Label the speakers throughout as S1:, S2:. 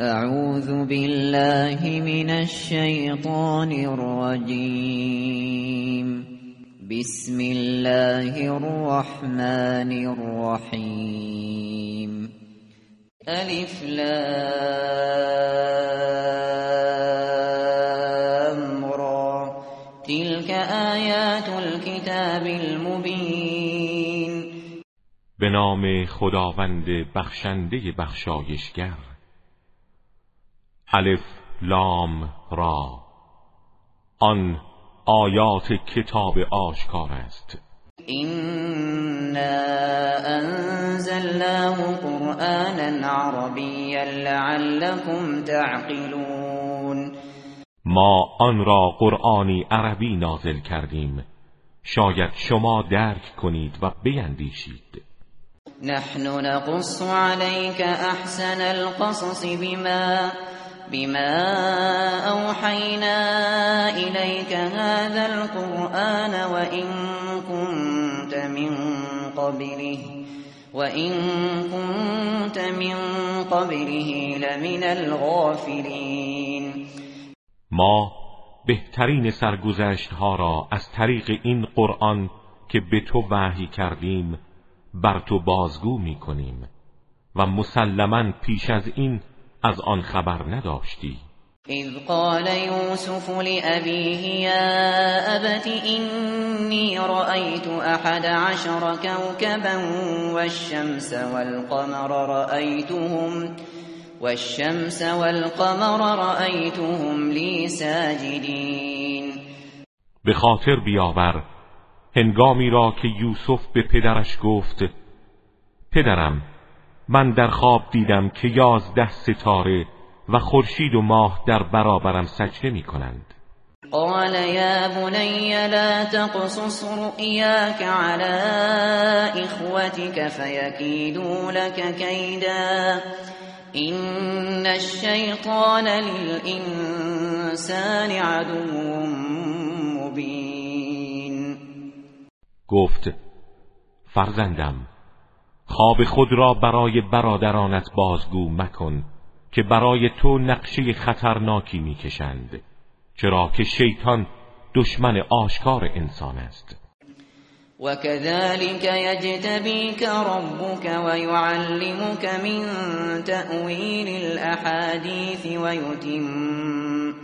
S1: اعوذ بالله من الشیطان الرجیم بسم الله الرحمن الرحیم الف لام را. تلك آیات الكتاب المبین
S2: به نام خداوند بخشنده بخشایشگر الف لام را. آن آیات کتاب آشکار است.
S1: إنا انزلناه قرآنا عربيا لعلكم تعقلون.
S2: ما آن را قرآنی عربی نازل کردیم. شاید شما درک کنید و بیندیشید.
S1: نحن نقص عليك احسن القصص بما بما اوحينا اليك هذا القرآن وإن كنت من قبله وإن كنت من قبله لمن الغافلين.
S2: ما بهترین سرگذشت ها را از طریق این قرآن که به تو وحی کردیم بر تو بازگو می کنیم و مسلما پیش از این از آن خبر نداشتی.
S1: اذ قال يوسف لأبيه يا أبت إني رأيت أحد عشر كوكبا والشمس والقمر رأيتهم والشمس والقمر رأيتهم لي ساجدين.
S2: به خاطر بیاور هنگامی را که یوسف به پدرش گفت پدرم من در خواب دیدم که یازده ستاره و خورشید و ماه در برابرم سجده می کنند
S1: قال يا بني لا تقصص رؤياك على إخوتك فيكيدوا لك كيدا. إن الشيطان للإنسان عدو مبين.
S2: گفت فرزندم خواب خود را برای برادرانت بازگو مکن که برای تو نقشه خطرناکی می‌کشند چرا که شیطان دشمن آشکار انسان است.
S1: وكذلك يجتبيك ربك ويعلمك من تأويل الأحاديث ويتم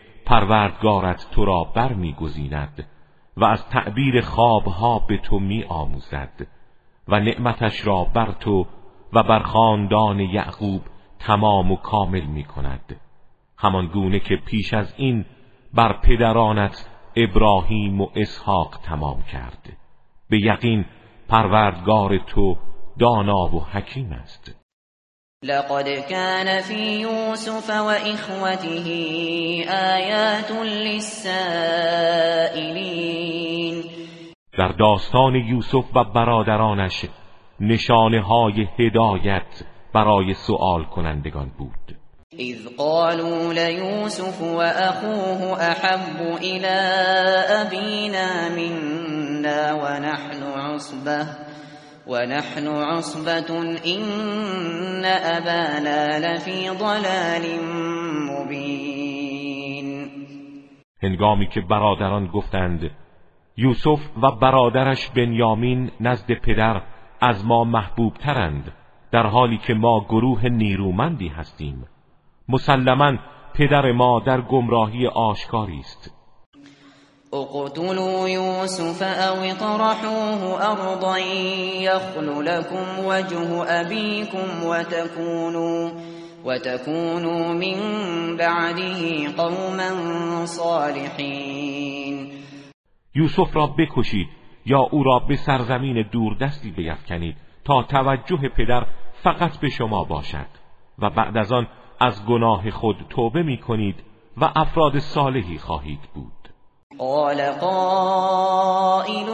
S2: پروردگارت تو را بر و از تعبیر خوابها به تو می آموزد و نعمتش را بر تو و بر خاندان یعقوب تمام و کامل می کند همان گونه که پیش از این بر پدرانت ابراهیم و اسحاق تمام کرد. به یقین پروردگار تو دانا و حکیم است.
S1: لقد كان في يوسف وإخوته آيات للسائلين.
S2: در داستان یوسف و برادرانش نشانه های هدایت برای سوال کنندگان بود.
S1: اذ قالوا ليوسف وأخوه أحب إلى أبينا منا ونحن عصبه ونحن عصبة إن أبانا لفي ضلال مبين.
S2: هنگامی که برادران گفتند یوسف و برادرش بنیامین نزد پدر از ما محبوب ترند در حالی که ما گروه نیرومندی هستیم. مسلما پدر ما در گمراهی آشکاری است.
S1: اقتلوا يوسف او اطرحوه ارضا يخل لكم وجه ابيكم وتكونوا وتكونوا من بعده قوما صالحين.
S2: یوسف را بکشید یا او را به سرزمین دوردستی بیفکنید تا توجه پدر فقط به شما باشد و بعد از آن از گناه خود توبه می کنید و افراد صالحی خواهید بود.
S1: قال قائل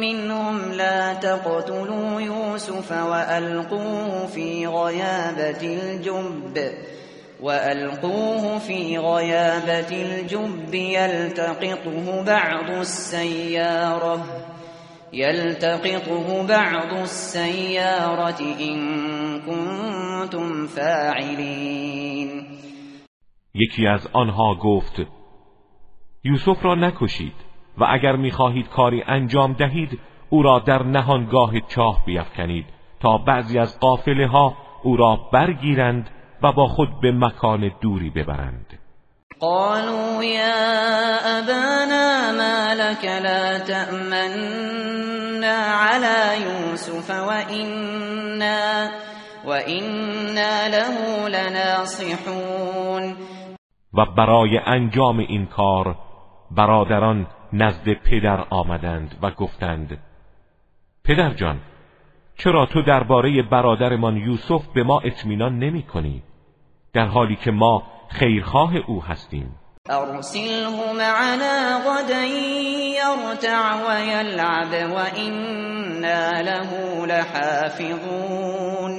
S1: منهم لا تقتلوا يوسف وألقوه في غيابة الجب. وألقوه في غيابة الجب يلتقطه بعض السيارة. يلتقطه بعض السيارة إن كنتم فاعلين.
S2: یکی از آنها گفت یوسف را نکشید و اگر می‌خواهید کاری انجام دهید او را در نهانگاه چاه بیفکنید تا بعضی از قافله ها او را برگیرند و با خود به مکان دوری ببرند.
S1: قالوا یا ابانا ما لك لا تأمنا على يوسف وإنا, وإنا له لناصحون.
S2: و برای انجام این کار برادران نزد پدر آمدند و گفتند پدر جان چرا تو درباره برادرمان یوسف به ما اطمینان نمی کنی؟ در حالی که ما خیرخواه او هستیم
S1: ارسله معنا غدا یرتع و یلعب و له لحافظون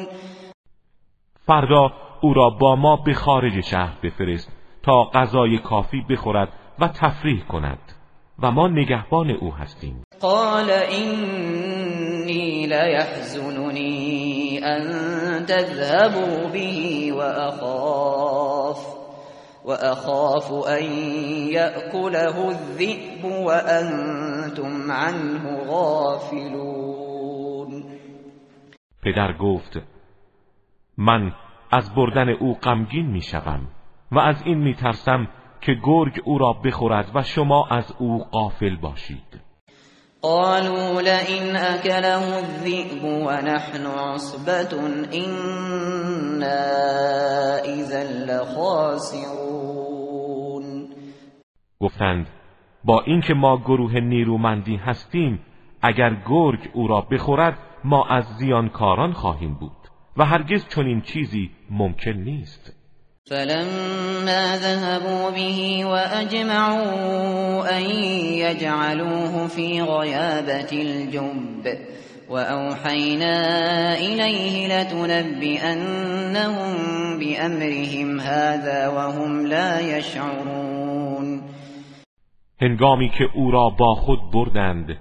S2: فردا او را با ما به خارج شهر بفرست تا غذای کافی بخورد و تفریح کند و ما نگهبان او هستیم.
S1: قال اینی لیحزننی ان تذهبوا به و اخاف و اخاف ان یأکله الذئب و انتم عنه غافلون.
S2: پدر گفت من از بردن او غمگین می‌شوم و از این میترسم که گرگ او را بخورد و شما از او غافل باشید.
S1: قالوا لئن اكله الذئب ونحن عصبة إنا اذا لخاسرون.
S2: گفتند با اینکه ما گروه نیرومندی هستیم اگر گرگ او را بخورد ما از زیانکاران خواهیم بود و هرگز چنین چیزی ممکن نیست.
S1: فلما ذهبوا به وأجمعوا أن يجعلوه في غيابة الجب وأوحينا إليه لتنبئنهم بأمرهم هذا وهم لا يشعرون.
S2: هنگامی که او را با خود بردند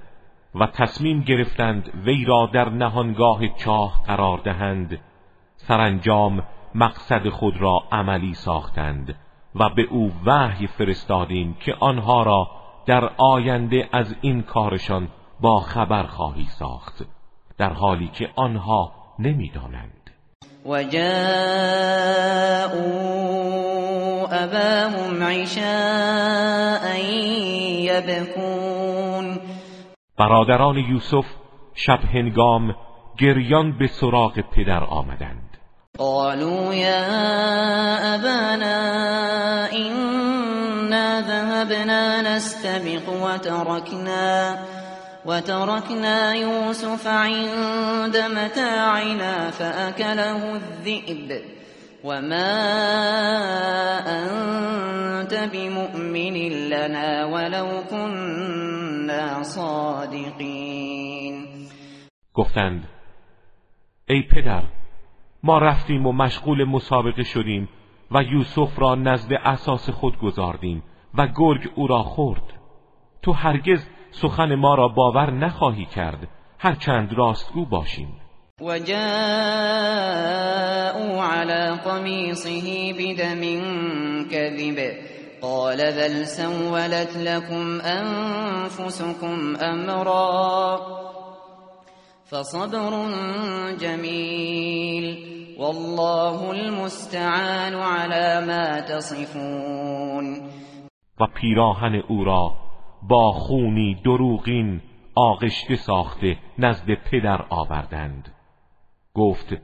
S2: و تصمیم گرفتند وی را در نهانگاه چاه قرار دهند سرانجام مقصد خود را عملی ساختند و به او وحی فرستادیم که آنها را در آینده از این کارشان با خبر خواهی ساخت در حالی که آنها نمی‌دانند.
S1: و جاءوا اباهم عشاء یبکون
S2: برادران یوسف شب هنگام گریان به سراغ پدر آمدند.
S1: قالوا يا أبانا إنا ذهبنا نستبق وتركنا وتركنا يوسف عند متاعنا فأكله الذئب وما أنت بمؤمن لنا ولو كنا صادقين.
S2: گفتند ای پدر ما رفتیم و مشغول مسابقه شدیم و یوسف را نزد اساس خود گذاردیم و گرگ او را خورد. تو هرگز سخن ما را باور نخواهی کرد. هرچند راستگو باشیم.
S1: و جاءوا على قمیصه بدم كذب. قال بل سولت لكم انفسكم امرا فصبر جمیل والله المستعان على ما تصفون.
S2: و پیراهن او را با خونی دروغین آغشته ساخته نزد پدر آوردند. گفت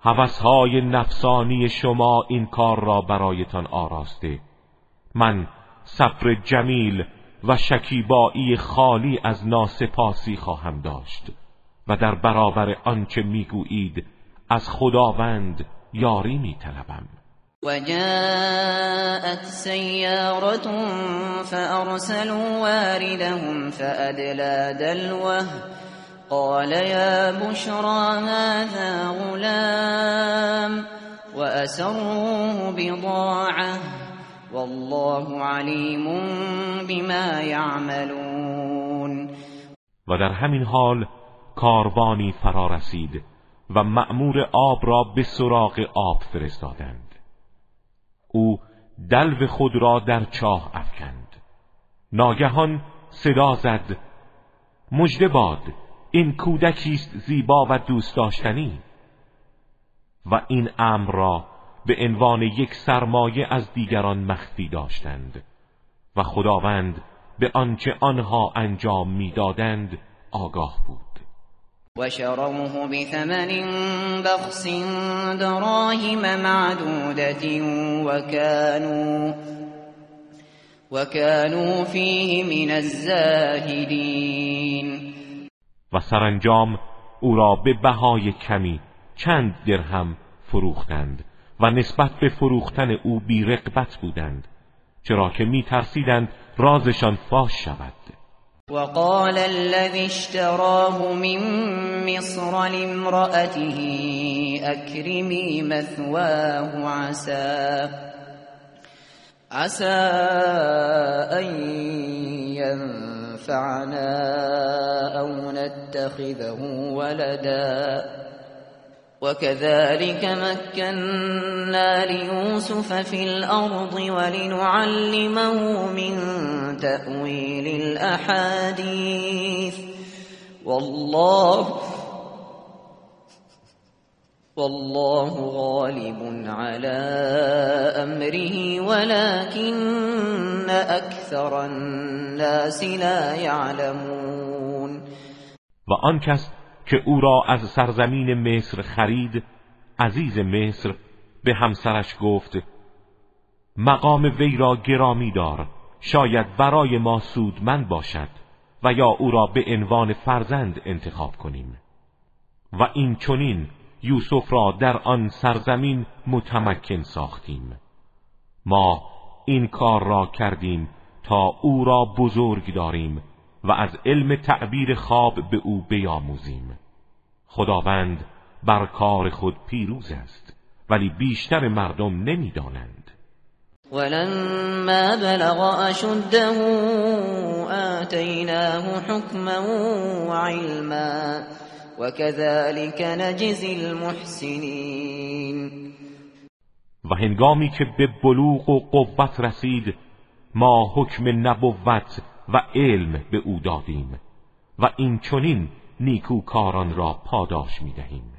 S2: هوسهای نفسانی شما این کار را برایتان آراسته. من صبر جمیل و شکیبایی خالی از ناسپاسی خواهم داشت و در برابر آنچه می‌گویید از خداوند یاری می طلبم
S1: وجاءت سيارة فأرسلوا واردهم فأدلى دلوه. قال يا بشرى هذا غلام وأسروه بضاعة. والله علیم بما یعملون
S2: و در همین حال کاروانی فرا رسید. و مأمور آب را به سراغ آب فرستادند. او دلو خود را در چاه افکند. ناگهان صدا زد مژده باد این کودکی است زیبا و دوست داشتنی. و این امر را به عنوان یک سرمایه از دیگران مخفی داشتند و خداوند به آنچه آنها انجام می‌دادند آگاه بود.
S1: و شروه بثمن بخس دراهم معدودت و كانوا و كانوا فیه من الزاهدین
S2: و سرانجام او را به بهای کمی چند درهم فروختند و نسبت به فروختن او بی رقبت بودند چرا که می ترسیدند رازشان فاش شود.
S1: وقال الذي اشتراه من مصر لامرأته اکرمی مثواه عسى عسى أن ينفعنا أو نتخذه ولدا. وكذلك مكنا ليوسف في الأرض ولنعلمه من تأويل الأحاديث. والله والله غالب على أمره ولكن أكثر الناس لا يعلمون.
S2: وآن کس که او را از سرزمین مصر خرید عزیز مصر به همسرش گفت مقام وی را گرامی دار شاید برای ما سودمند باشد و یا او را به عنوان فرزند انتخاب کنیم. و این چنین یوسف را در آن سرزمین متمکن ساختیم. ما این کار را کردیم تا او را بزرگ داریم و از علم تعبیر خواب به او بیاموزیم. خداوند بر کار خود پیروز است ولی بیشتر مردم نمی‌دانند.
S1: ولما بلغ اشده آتیناه حکما وعلما وكذلك نجزی المحسنین.
S2: و هنگامی که به بلوغ و قوت رسید ما حکم نبوت و علم به او دادیم و این چنین نیکوکاران را پاداش می‌دهیم.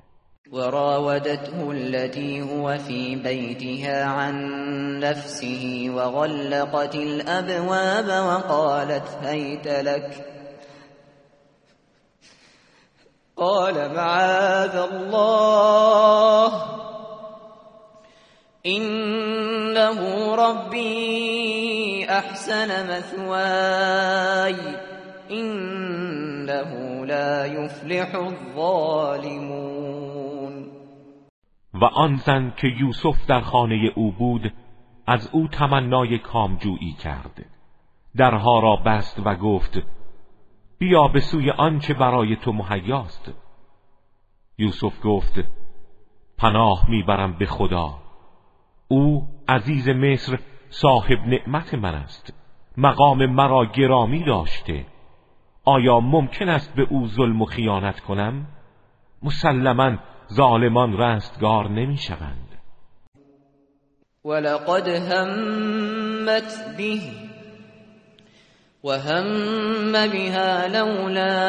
S1: وراودته التي هو في بيتها عن نفسه وغلقت الأبواب وقالت هيت لك. قال معاذ الله. إنه ربي أحسن مثواي إنه لا يفلح الظالمون.
S2: و آن زن که یوسف در خانه او بود از او تمنای کامجویی کرد. درها را بست و گفت بیا به سوی آنچه برای تو مهیاست. یوسف گفت پناه می‌برم به خدا. او عزیز مصر صاحب نعمت من است. مقام مرا گرامی داشته. آیا ممکن است به او ظلم و خیانت کنم؟ مسلما ظالمان رستگار نمی شوند.
S1: ولقد همت به وهم بها لولا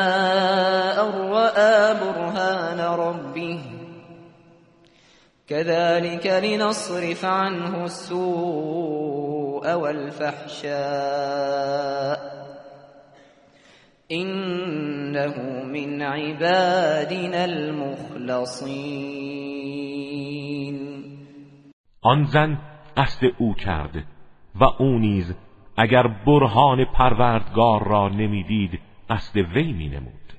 S1: أن برهان ربه. كذلك لنصرف عنه السوء والفحشاء إنه من عبادنا المخلصين.
S2: آن زن قصد او کرد و او نیز اگر برهان پروردگار را نمی‌دید قصد وی می نمود.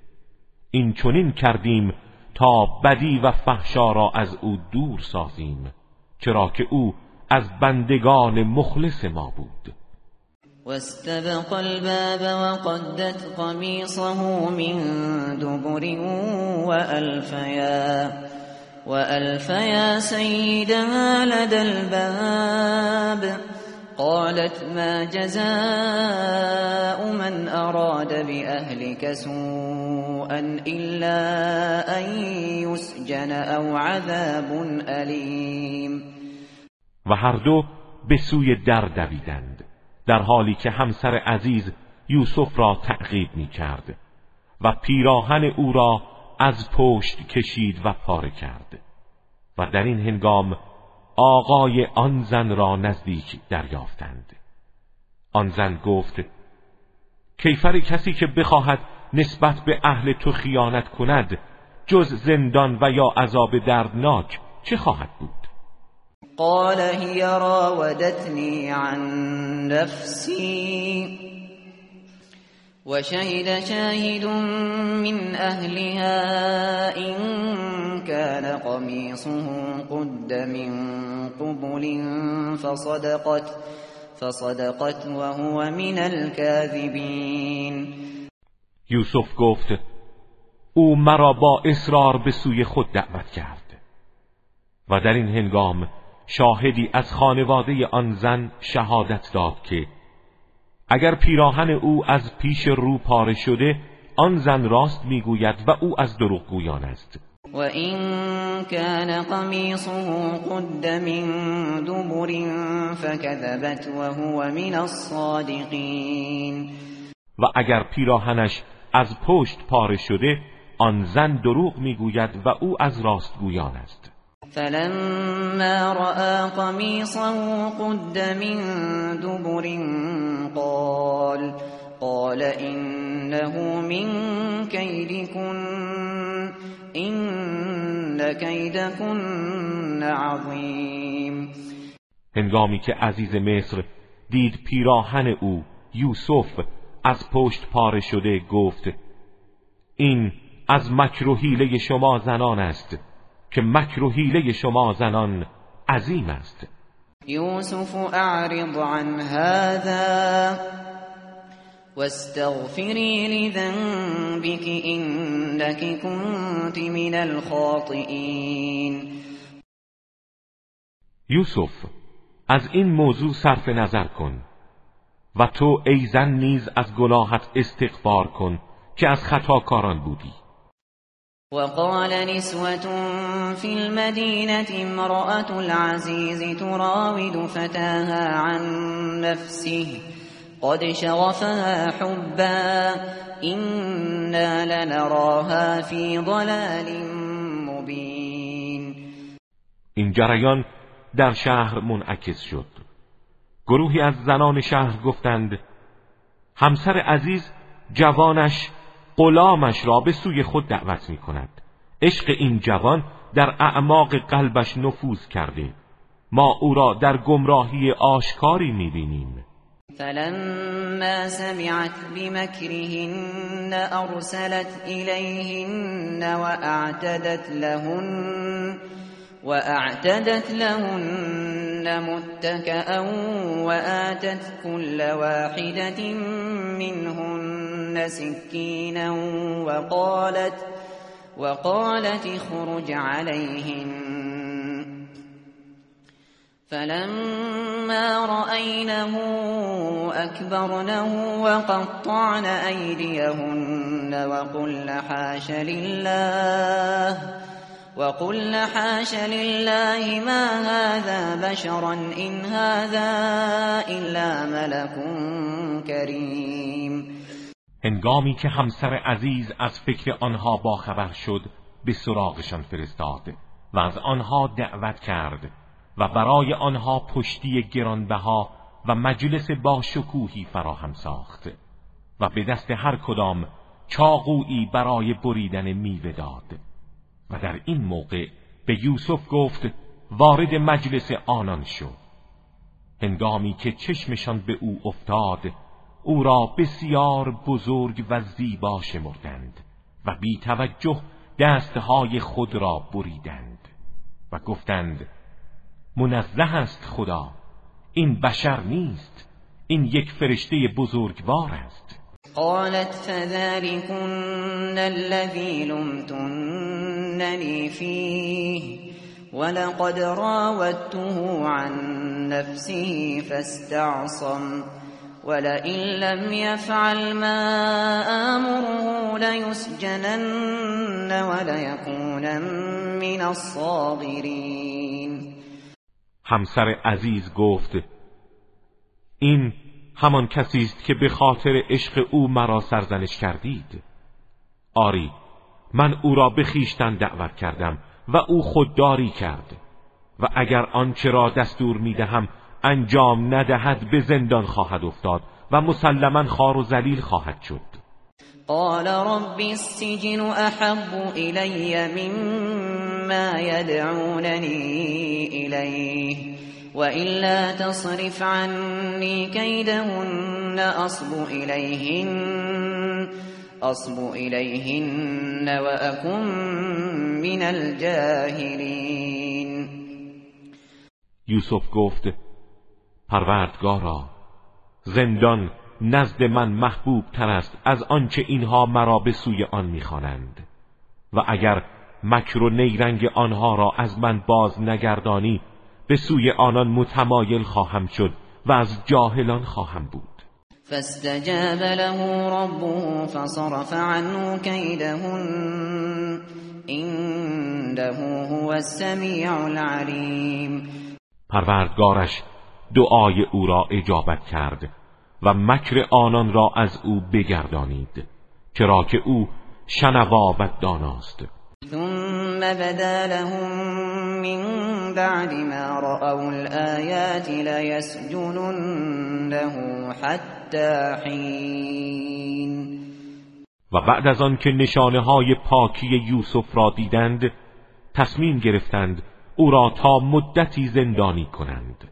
S2: این چنین کردیم تا بدی و فحشا را از او دور سازیم چرا که او از بندگان مخلص ما بود.
S1: واستبق الباب وقدت قميصه من دبر وألفيا وألفيا سيدها لدى الباب. قالت ما جزاء من أراد بأهلك سوءا إلا أن يسجن أو عذاب أليم.
S2: و هر دو به سوی در دویدند در حالی که همسر عزیز یوسف را تعقیب می کرد و پیراهن او را از پشت کشید و پاره کرد. و در این هنگام آقای آن زن را نزدیک دریافتند. آن زن گفت کیفر کسی که بخواهد نسبت به اهل تو خیانت کند جز زندان و یا عذاب دردناک چه خواهد بود؟
S1: قال هي راودتني عن نفسي وشهد شاهد من أهلها إن كان قميصه قد من قبل فصدقت فصدقت وهو من الكاذبين.
S2: یوسف گفت او مرا با اصرار به سوی خود دعوت کرد. و در این هنگام شاهدی از خانواده آن زن شهادت داد که اگر پیراهن او از پیش رو پاره شده آن زن راست می‌گوید و او از دروغگویان است.
S1: و این کان قمیصه قد من دبر فكذبت وهو من الصادقین.
S2: و اگر پیراهنش از پشت پاره شده آن زن دروغ می‌گوید و او از راستگویان است.
S1: فلما رأى قميصه قد من دبر قال قال إنه من كيدكن إن كيدكن عظيم.
S2: هنگامی که عزیز مصر دید پیراهن او یوسف از پشت پاره شده گفت این از مکر و شما زنان است. که مکر و حیله شما زنان عظیم است.
S1: یوسف اعرض عن هذا واستغفری لذنبك انك كنت من الخاطئین.
S2: یوسف از این موضوع صرف نظر کن و تو ای زن نیز از گناهت استغفار کن که از خطاکاران بودی.
S1: وقال نسوة في المدينة امرأة العزيز تراود فتاها عن نفسه قد شغفها حبا إنا لنراها في ضلال مبين.
S2: این جریان در شهر منعکس شد. گروهی از زنان شهر گفتند همسر عزیز جوانش غلامش را به سوی خود دعوت می کند عشق این جوان در اعماق قلبش نفوذ کرده ما او را در گمراهی آشکاری می بینیم
S1: فلما سمعت بمكرهن ارسلت إليهن واعتدت لهن واعتدت لهن متكئا وآتت كل واحدة منهن. سكينا وقالت وقالت اخرج عليهن فلما رأينه أكبرنه وقطعن أيديهن وقلن حاش لله وقل حاش لله ما هذا بشرا إن هذا إلا ملك کریم
S2: هنگامی که همسر عزیز از فکر آنها باخبر شد به سراغشان فرستاد و از آنها دعوت کرد و برای آنها پشتی گرانبها و مجلس با شکوهی فراهم ساخت و به دست هر کدام چاقویی برای بریدن میوه داد و در این موقع به یوسف گفت وارد مجلس آنان شو. هنگامی که چشمشان به او افتاد او را بسیار بزرگ و زیبا شمردند و بی توجه دستهای خود را بریدند و گفتند منزه است خدا این بشر نیست این یک فرشته بزرگوار است.
S1: قالت فذلكن الذي لمتنني فيه ولقد راودته عن نفسه فاستعصم. ولئن لم يفعل ما آمره ليسجنن وليكون من الصاغرين.
S2: همسر عزیز گفت این همان کسی است که به خاطر عشق او مرا سرزنش کردید. آری من او را به خیشتن دعوت کردم و او خودداری کرد و اگر آنچه را دستور می‌دهم انجام ندهد به زندان خواهد افتاد و مسلما خار و ذلیل خواهد شد.
S1: قال رب السجن احب الی مما يدعونني الیه وإلا تصرف عني كيدهن أصب إليهن أصب إليهن وأكن من الجاهلين.
S2: یوسف گفت پروردگارا زندان نزد من محبوب تر است از آنچه اینها مرا به سوی آن می‌خوانند. و اگر مکر و نیرنگ آنها را از من باز نگردانی به سوی آنان متمایل خواهم شد و از جاهلان خواهم بود.
S1: فاستجاب له ربه فصرف عنه كيدهن. انه هو السمیع العلیم
S2: پروردگارش دعای او را اجابت کرد و مکر آنان را از او بگردانید چرا که او شنوا و داناست.
S1: ثم بدا لهم من بعد ما رأوا الآيات ليسجننه حتى حين.
S2: و بعد از آن که نشانه های پاکی یوسف را دیدند تصمیم گرفتند او را تا مدتی زندانی کنند.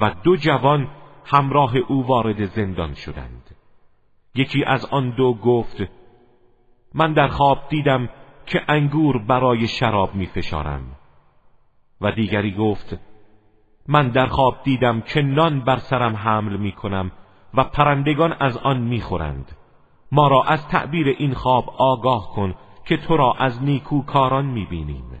S2: و دو جوان همراه او وارد زندان شدند. یکی از آن دو گفت من در خواب دیدم که انگور برای شراب می فشارم و دیگری گفت من در خواب دیدم که نان بر سرم حمل می کنم و پرندگان از آن می خورند ما را از تعبیر این خواب آگاه کن که تو را از نیکو کاران می بینیم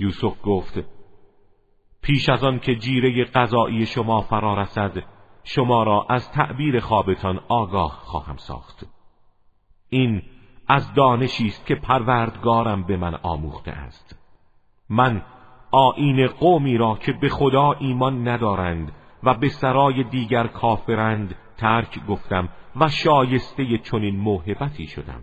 S2: یوسف گفت پیش از آن که جیره قضایی شما فرا رسد شما را از تعبیر خوابتان آگاه خواهم ساخت. این از دانشی است که پروردگارم به من آموخته است. من آین قومی را که به خدا ایمان ندارند و به سرای دیگر کافرند ترک گفتم و شایسته چنین موهبتی شدم.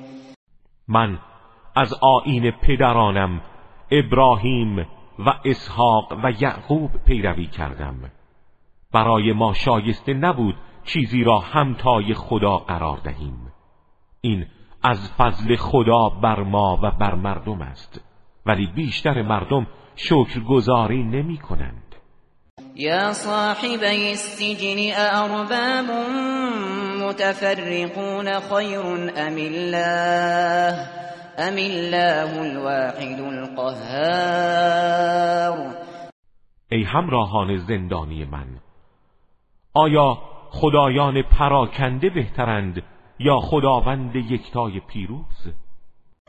S2: من از آین پدرانم ابراهیم و اسحاق و یعقوب پیروی کردم. برای ما شایسته نبود چیزی را همتای خدا قرار دهیم. این از فضل خدا بر ما و بر مردم است ولی بیشتر مردم شکرگزاری نمی کنند.
S1: یا صاحبی السجن ارباب متفرقون خیر ام الله؟ ام الله الواحد القهار؟
S2: ای همراهان زندانی من آیا خدایان پراکنده بهترند یا خداوند یکتای پیروز؟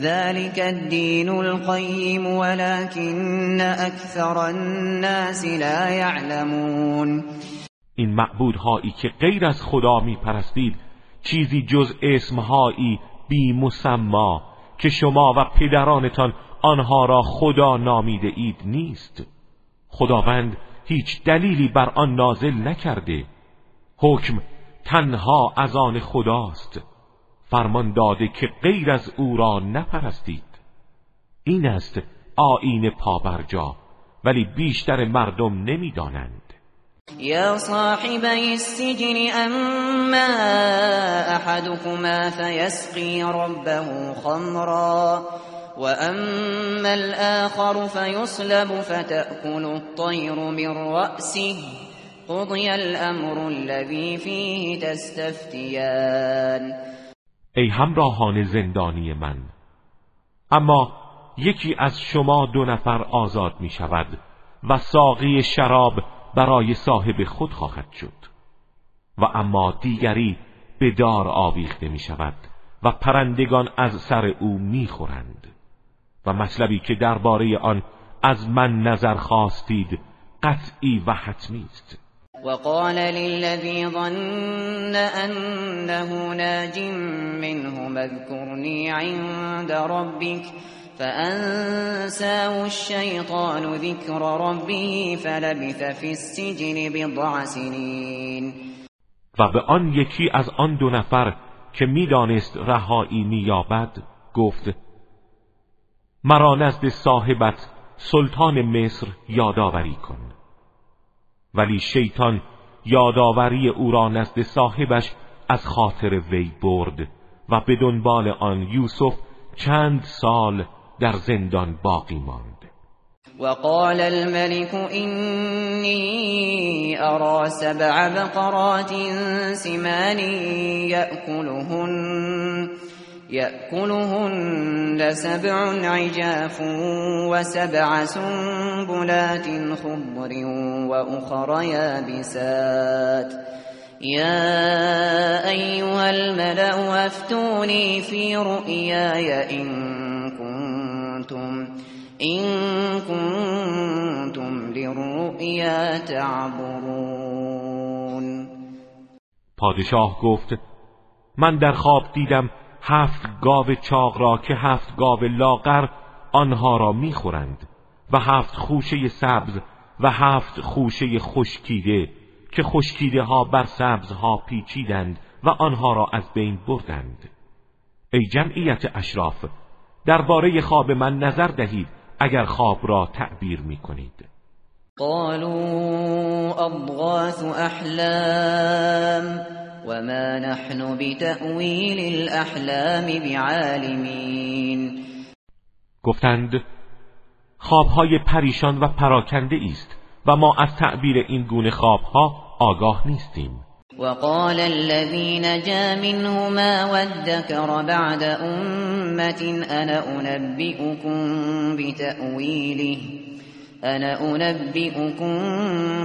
S1: ذلك الدين القيم ولكن اكثر الناس لا يعلمون.
S2: این معبودهایی که غیر از خدا می پرستید چیزی جز اسمهایی بی مسما که شما و پدرانتان آنها را خدا نامیده اید نیست. خداوند هیچ دلیلی بر آن نازل نکرده. حکم تنها از آن خداست. فرمان داده که غیر از او را نپرستید. این است آین پابرجا ولی بیشتر مردم نمی‌دانند.
S1: یا صاحبی السجن اما احدكما فيسقي ربه خمرا واما الاخر فيصلب فتأكل الطير من رأسه قضي الامر الذي فيه تستفتيان
S2: ای همراهان زندانی من. اما یکی از شما دو نفر آزاد می شود و ساقی شراب برای صاحب خود خواهد شد. و اما دیگری به دار آویخته می شود و پرندگان از سر او می خورند. و مطلبی که درباره آن از من نظر خواستید قطعی و حتمی است.
S1: وقال للذي ظن أنه ناج منه اذكرني عند ربك فأنساه الشيطان ذكر ربه فلبث في السجن بضع سنين.
S2: و به آن یکی از آن دو نفر که می‌دانست رهایی مییابد گفت مرا نزد صاحبت سلطان مصر یادآوری کن. ولی شیطان یادآوری او را نزد صاحبش از خاطر وی برد و به دنبال آن یوسف چند سال در زندان باقی ماند.
S1: وقال الملك إني أرى سبع بقرات سمان يأكلهن. يأكلهن سبع عجاف وسبع سنبلات خضر وأخر يابسات. يا أيها الملأ أفتوني في رؤياي إن كنتم إن كنتم للرؤيا تعبرون
S2: پادشاه گفت من در خواب دیدم هفت گاو چاق را که هفت گاو لاغر آنها را می‌خورند و هفت خوشه سبز و هفت خوشه خشکیده که خشکیده ها بر سبزها پیچیدند و آنها را از بین بردند. ای جمعیت اشراف درباره خواب من نظر دهید اگر خواب را تعبیر می کنید
S1: قالوا اضغاث احلام وما نحن بتأویل الاحلام بعالمین
S2: گفتند خوابهای پریشان و پراکنده است و ما از تعبیر این گونه خوابها آگاه نیستیم.
S1: وقال الذي نجا منهما وادكر بعد أمة أنا أنبئكم بتأويله. أنا أنبئكم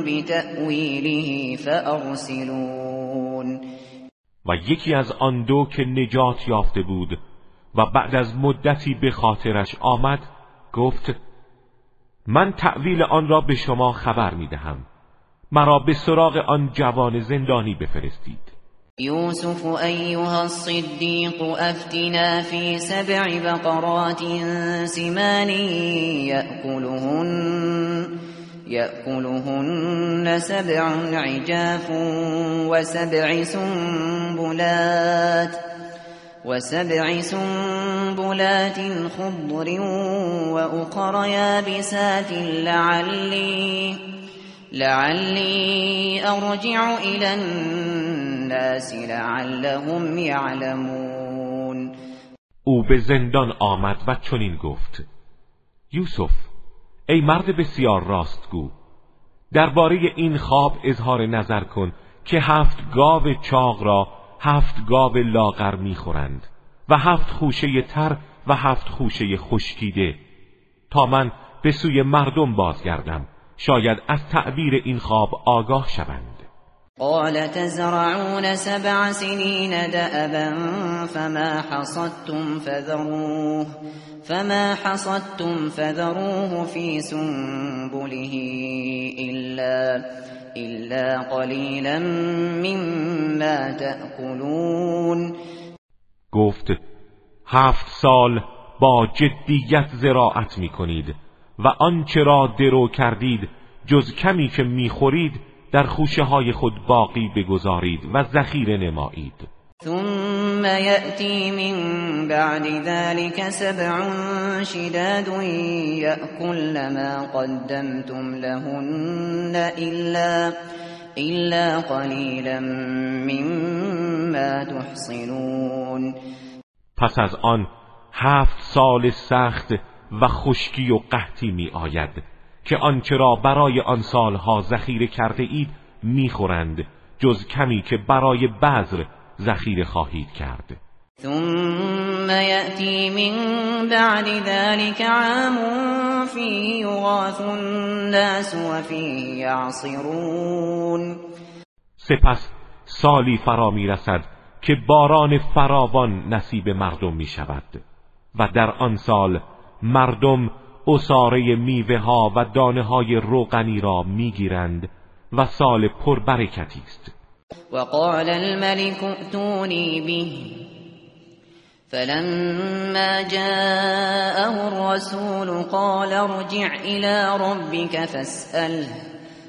S1: بتأويله فأرسلون
S2: و یکی از آن دو که نجات یافته بود و بعد از مدتی به خاطرش آمد گفت من تعویل آن را به شما خبر می دهم مرا به سراغ آن جوان زندانی بفرستید.
S1: یوسف ایها الصدیق أفتنا فی سبع بقرات سمان یأکلهن يأكلهن سبع عجاف وسبع سنبلات وسبع سنبلات خضر وأخر يابسات لعلي لعلی أرجع إلى الناس لعلهم یعلمون
S2: او به زندان آمد و چنین گفت یوسف ای مرد بسیار راستگو درباره این خواب اظهار نظر کن که هفت گاو چاق را هفت گاو لاغر می‌خورند و هفت خوشه تر و هفت خوشه خشکیده. تا من به سوی مردم بازگردم شاید از تعبیر این خواب آگاه شوند.
S1: قال تزرعون سبع سنین دأبا فما حصدتم فذروه فما حصدتم فذروه في سنبله إلا إلا قليلا مما تأكلون.
S2: گفت هفت سال با جدیت زراعت می کنید و آنچه را درو کردید جز کمی که می‌خورید در خوشه های خود باقی بگذارید و ذخیره نمایید.
S1: ثم یأتی من بعد ذلك سبع شداد یأکل ما قدمتم لهن إلا إلا قلیلا مما تحصنون.
S2: پس از آن هفت سال سخت و خشکی و قحطی می آید که آنچه را برای آن سالها ذخیره کرده اید می‌خورند جز کمی که برای بذر ذخیره خواهید کرد.
S1: ثم یأتی من بعد ذلك عام فیه یغاث الناس و یعصرون.
S2: سپس سالی فرا می رسد که باران فراوان نصیب مردم می شود و در آن سال مردم اصاره میوه ها و دانه های روغنی را می‌گیرند و سال پربرکتی است.
S1: وقال الملك ائتوني به. فلما جاءه الرسول قال ارجع إلى ربك فاسأله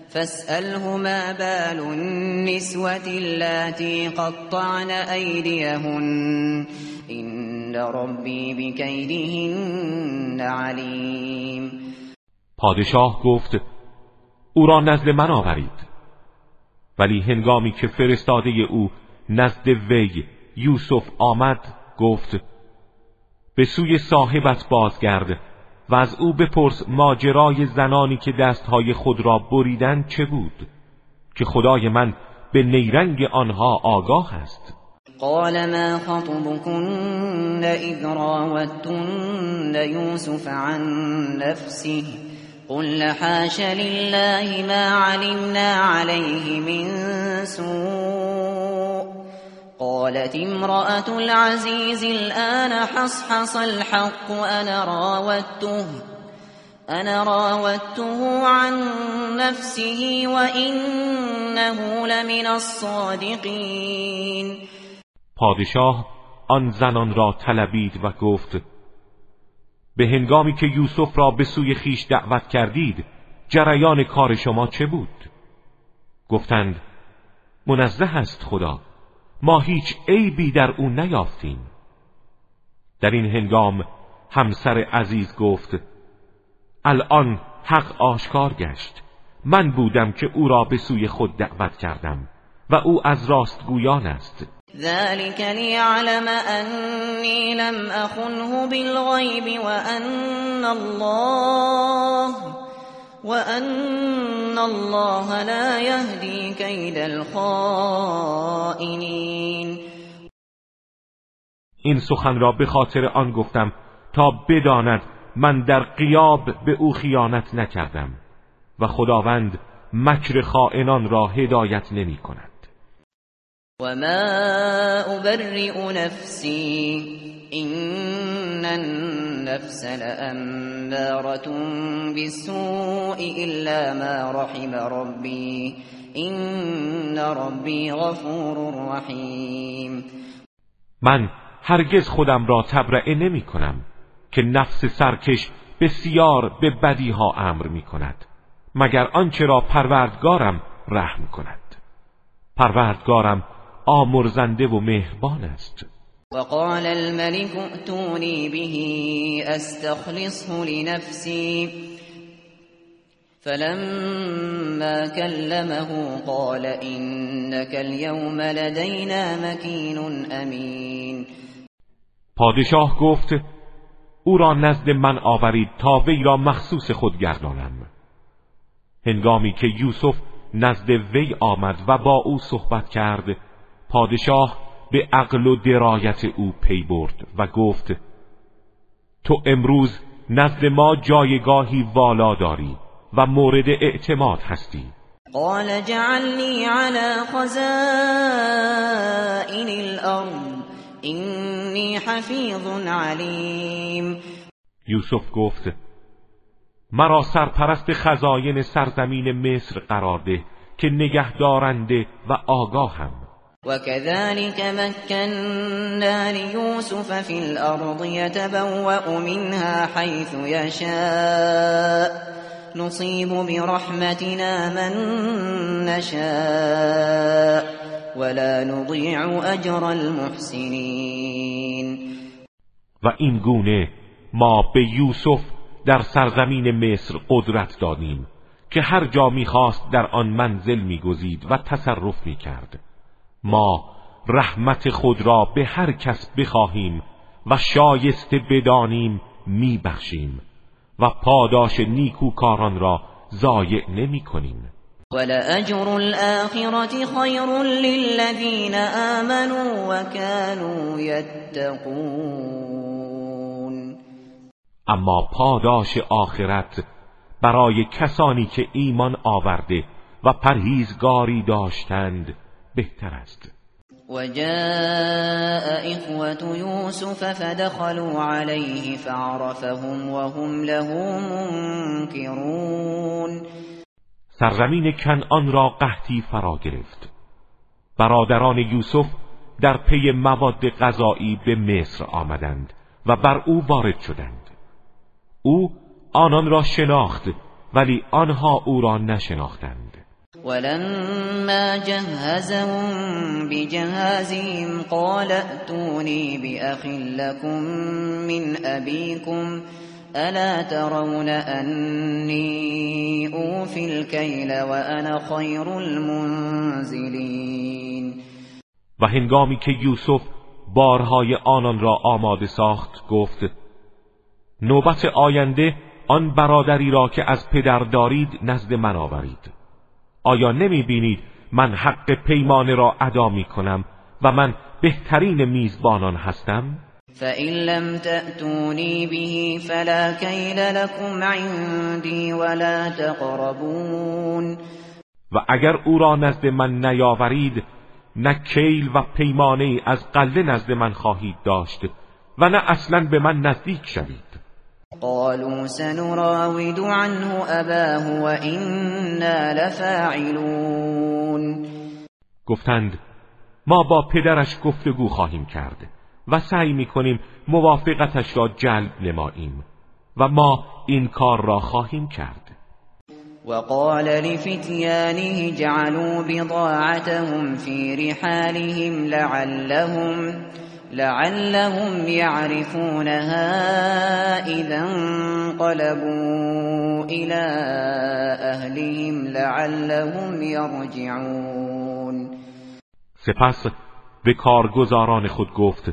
S1: فاسأله ما بال النسوة اللاتي قطعن أيديهن. إن ربی علیم
S2: پادشاه گفت او را نزد من آورید. ولی هنگامی که فرستاده او نزد وی یوسف آمد گفت به سوی صاحبت بازگرد و از او بپرس ماجرای زنانی که دستهای خود را بریدن چه بود که خدای من به نیرنگ آنها آگاه است.
S1: قال ما خطبكن إذ راوتن يوسف عن نفسه قل حاش لله ما علمنا عليه من سوء قالت امرأة العزيز الآن حصحص الحق أنا راودته أنا راودته عن نفسه وإنه لمن الصادقين
S2: پادشاه آن زنان را طلبید و گفت به هنگامی که یوسف را به سوی خیش دعوت کردید جریان کار شما چه بود؟ گفتند منزه است خدا ما هیچ عیبی در او نیافتیم. در این هنگام همسر عزیز گفت الان حق آشکار گشت من بودم که او را به سوی خود دعوت کردم و او از راستگویان است.
S1: ذلك ليعلم أني لم أخنه بالغيب وأن الله وأن الله لا يهدي كيد الخائنين
S2: این سخن را به خاطر آن گفتم تا بداند من در قیاب به او خیانت نکردم و خداوند مکر خائنان را هدایت نمی کند
S1: وما أبرئ نفسي إن النفس لأمارة بالسوء إلا ما رحم ربي إن ربي غفور رحيم
S2: من هرگز خودم را تبرئه نمی کنم که نفس سرکش بسیار به بدیها امر می کند مگر آنچه را پروردگارم رحم کند. پروردگارم آمرزنده و مهربان است.
S1: وقال الملك ائتوني به استخلصه لنفسي. فلما كلمه قال انك اليوم لدينا مكين امین
S2: پادشاه گفت او را نزد من آورید تا وی را مخصوص خود گردانم. هنگامی که یوسف نزد وی آمد و با او صحبت کرد پادشاه به عقل و درایت او پی برد و گفت تو امروز نزد ما جایگاهی والا داری و مورد اعتماد هستی.
S1: قال جعلنی على خزائن الارض اینی حفیظ علیم.
S2: یوسف گفت مرا سرپرست خزاین سرزمین مصر قرار ده که نگهدارنده و آگاهم.
S1: وكذلك مكنا ليوسف في الأرض يتبوأ منها حيث يشاء. نصيب برحمتنا من نشاء. ولا نضيع أجر المحسنين.
S2: و این گونه ما به یوسف در سرزمین مصر قدرت دادیم که هر جا می‌خواست در آن منزل میگزید و تصرف می‌کرد. ما رحمت خود را به هر کس بخواهیم و شایسته بدانیم میبخشیم و پاداش نیکوکاران را ضایع نمی کنیم
S1: ولأجر الآخرة خیر للذین آمنوا وكانوا يتقون.
S2: اما پاداش آخرت برای کسانی که ایمان آورده و پرهیزگاری داشتند بهتر است.
S1: وجاء إخوة يوسف فدخلوا عليه فعرفهم وهم له منكرون.
S2: سرزمین کنعان را قحطی فرا گرفت. برادران یوسف در پی مواد غذایی به مصر آمدند و بر او وارد شدند. او آنان را شناخت ولی آنها او را نشناختند.
S1: ولما جهزهم بجهازهم قال ائتوني بأخ لكم من أبيكم ألا ترون أني أوفي الكيل وأنا خير المنزلين؟
S2: و هنگامی که یوسف بارهای آنان را آماده ساخت گفت نوبت آینده آن برادری را که از پدر دارید نزد من آورید. آیا نمی بینید من حق پیمانه را ادا می کنم و من بهترین میزبانان هستم؟
S1: فَإِن لَّمْ تَأْتُونِي بِهِ فَلَا كَيْلَ لَكُمْ عِندِي وَلَا تَقْرَبُونَ
S2: و اگر او را نزد من نیاورید نه کیل و پیمانه از قله نزد من خواهید داشت و نه اصلا به من نزدیک شوید
S1: قالوا سنراود عنه أباه وإنا لفاعلون.
S2: گفتند ما با پدرش گفتگو خواهیم کرد و سعی می‌کنیم موافقتش را جلب نماییم و ما این کار را خواهیم کرد.
S1: وقال لفتيانه جعلوا بضاعتهم في رحالهم لعلهم لعلهم يعرفونها اذا انقلبوا الى اهلهم لعلهم يرجعون
S2: سپس به کارگزاران خود گفت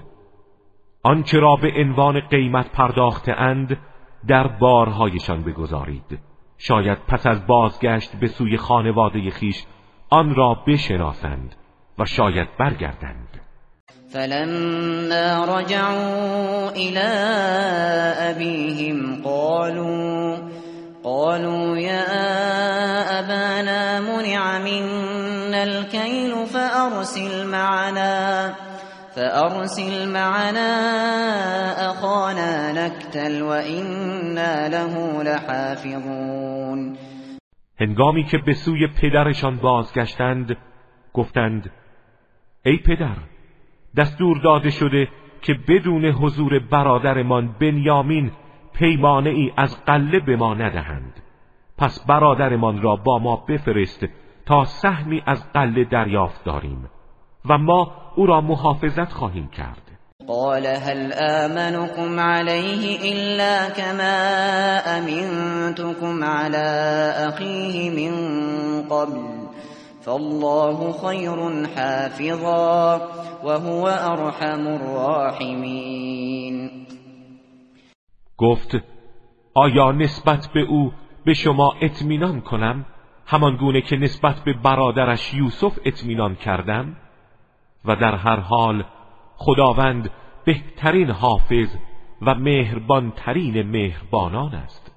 S2: آنچه را به عنوان قیمت پرداخته اند در بارهایشان بگذارید. شاید پس از بازگشت به سوی خانواده خیش آن را بشناسند و شاید برگردند.
S1: فلما رجعوا إلى أبيهم قالوا قالوا يا أبانا منع منا الكيل فأرسل معنا فأرسل معنا أخانا نكتل وإنا له لحافظون.
S2: هنگامی که به سوی پدرشان بازگشتند گفتند ای پدر دستور داده شده که بدون حضور برادرمان بنیامین پیمانه ای از قله به ما ندهند. پس برادرمان را با ما بفرست تا سهمی از قله دریافت داریم و ما او را محافظت خواهیم کرد.
S1: قال هل آمنكم عليه إلا كما أمنتكم على أخيه من قبل؟ فالله خير حافظا وهو أرحم الراحمين.
S2: گفت آیا نسبت به او به شما اطمینان کنم؟ همان گونه که نسبت به برادرش یوسف اطمینان کردم؟ و در هر حال خداوند بهترین حافظ و مهربانترین مهربانان است.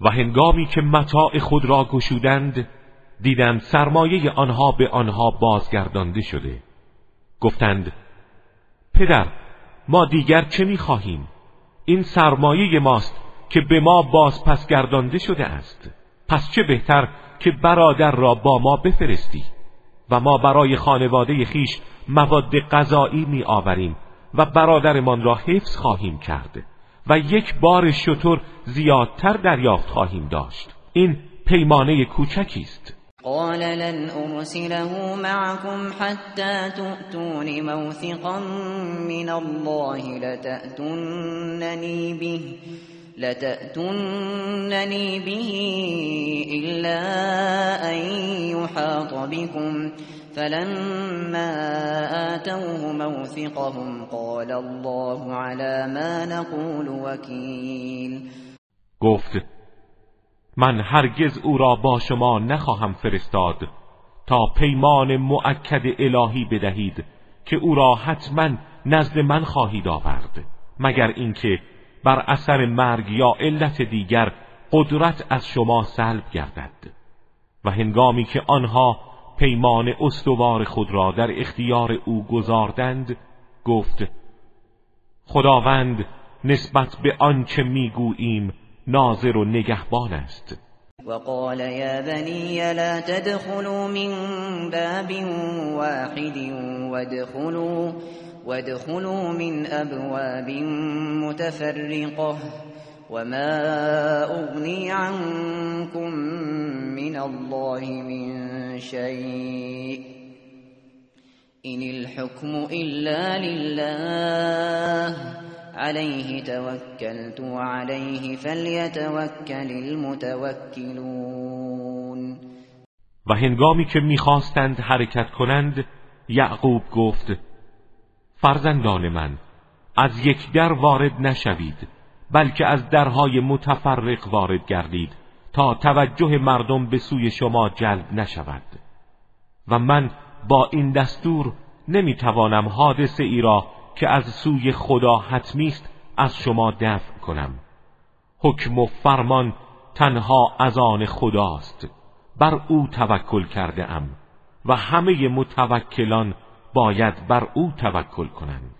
S2: و هنگامی که متاع خود را گشودند دیدند سرمایه آنها به آنها بازگردانده شده. گفتند پدر ما دیگر چه می‌خواهیم؟ این سرمایه ماست که به ما باز پس گردانده شده است. پس چه بهتر که برادر را با ما بفرستی و ما برای خانواده خیش مواد غذایی می آوریم و برادرمان را حفظ خواهیم کرد. و یک بار شطور زیادتر دریافت خواهیم داشت. این پیمانه کوچکی است.
S1: قال لن ارسله معكم حتى تؤتون موثقا من الله لتأتونني به لتأتونني به إلا أن يحاط بكم. فلما آتوه موثقهم قال الله على ما نقول وكيل.
S2: گفت من هرگز او را با شما نخواهم فرستاد تا پیمان مؤکد الهی بدهید که او را حتما نزد من خواهید آورد مگر اینکه بر اثر مرگ یا علت دیگر قدرت از شما سلب گردد. و هنگامی که آنها پیمان استوار خود را در اختیار او گذاردند گفت خداوند نسبت به آنچه می‌گوییم ناظر و نگهبان است.
S1: وقال يا بني لا تدخلوا من باب واحد وادخلوا وادخلوا من ابواب متفرقه وما اغني عنكم من الله من شيء إن الحكم إلا لله عليه توكلت وعليه فليتوكل المتوكلون
S2: و هنگامی که می‌خواستند حرکت کنند یعقوب گفت فرزندان من از یک در وارد نشوید. بلکه از درهای متفرق وارد گردید تا توجه مردم به سوی شما جلب نشود. و من با این دستور نمی‌توانم حادثه ای را که از سوی خدا حتمی است از شما دفع کنم. حکم و فرمان تنها از آن خداست. بر او توکل کرده ام و همه متوکلان باید بر او توکل کنند.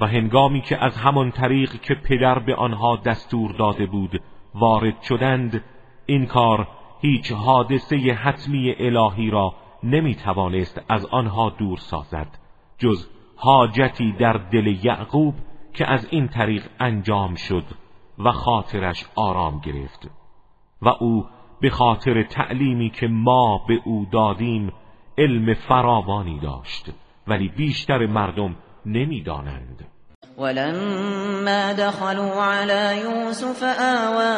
S2: و هنگامی که از همان طریق که پدر به آنها دستور داده بود وارد شدند این کار هیچ حادثه حتمی الهی را نمی توانست از آنها دور سازد جز حاجتی در دل یعقوب که از این طریق انجام شد و خاطرش آرام گرفت. و او به خاطر تعلیمی که ما به او دادیم علم فراوانی داشت ولی بیشتر مردم نمی‌دانند.
S1: ولما دخلوا على يوسف آوى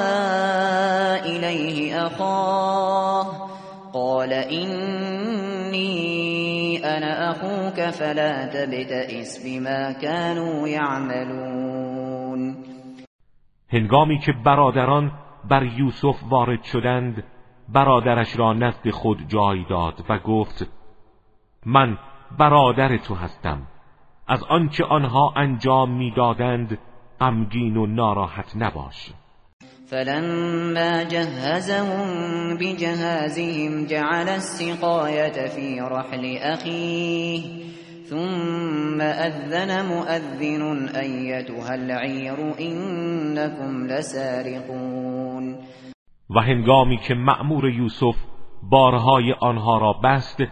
S1: إليه أخاه قال إني أنا أخوك فلا تبتئس بما كانوا يعملون.
S2: هنگامی که برادران بر یوسف وارد شدند برادرش را نزد خود جای داد و گفت من برادر تو هستم. از آنچه آنها انجام می‌دادند غمگین و ناراحت نباش.
S1: فلما جهزهم بجهازهم جعل السقاية في رحل أخيه ثم أذن مؤذن أيتها العير إنكم لسارقون.
S2: و هنگامی که مأمور یوسف بارهای آنها را بست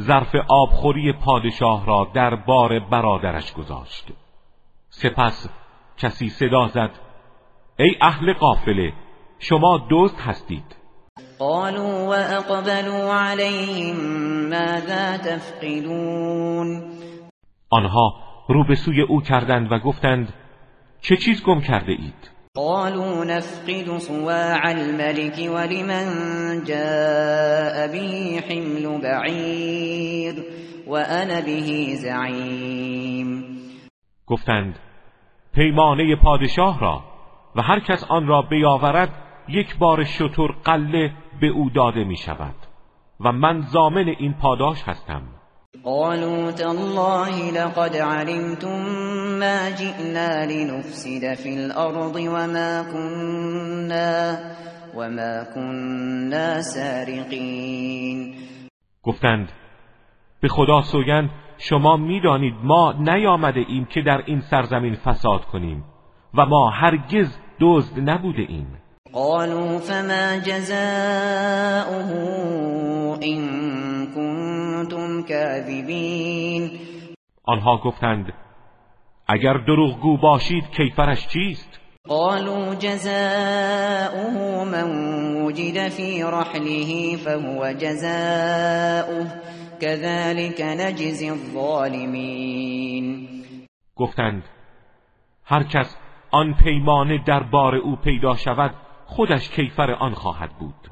S2: ظرف آبخوری پادشاه را در بار برادرش گذاشت. سپس کسی صدا زد ای اهل قافله شما دوست هستید.
S1: قالوا واقبلوا عليهم ماذا تفقدون؟
S2: آنها رو به سوی او کردند و گفتند چه چیز گم کرده اید؟
S1: قالوا نفقد صواع الملك ولمن جاء به حمل بعیر وانا به زعیم
S2: گفتند پیمانه پادشاه را و هر کس آن را بیاورد یک بار شطور قله به او داده می شود و من زامن این پاداش هستم.
S1: قالوا تالله لقد علمتم ما جئنا لنفسد في الارض وما كنا وما كنا سارقين.
S2: گفتند به خدا سوگند شما می‌دانید ما نیامده ایم که در این سرزمین فساد کنیم و ما هرگز دزد نبوده ایم.
S1: قالوا فما جزاؤه این کنتم كاذبین
S2: آنها گفتند اگر دروغگو باشید کیفرش چیست؟
S1: قالوا جزاؤه من وجد في رحله فهو جزاؤه كذلك نجزي الظالمين.
S2: گفتند هر کس آن پیمانه در بار او پیدا شود خودش کیفر آن خواهد بود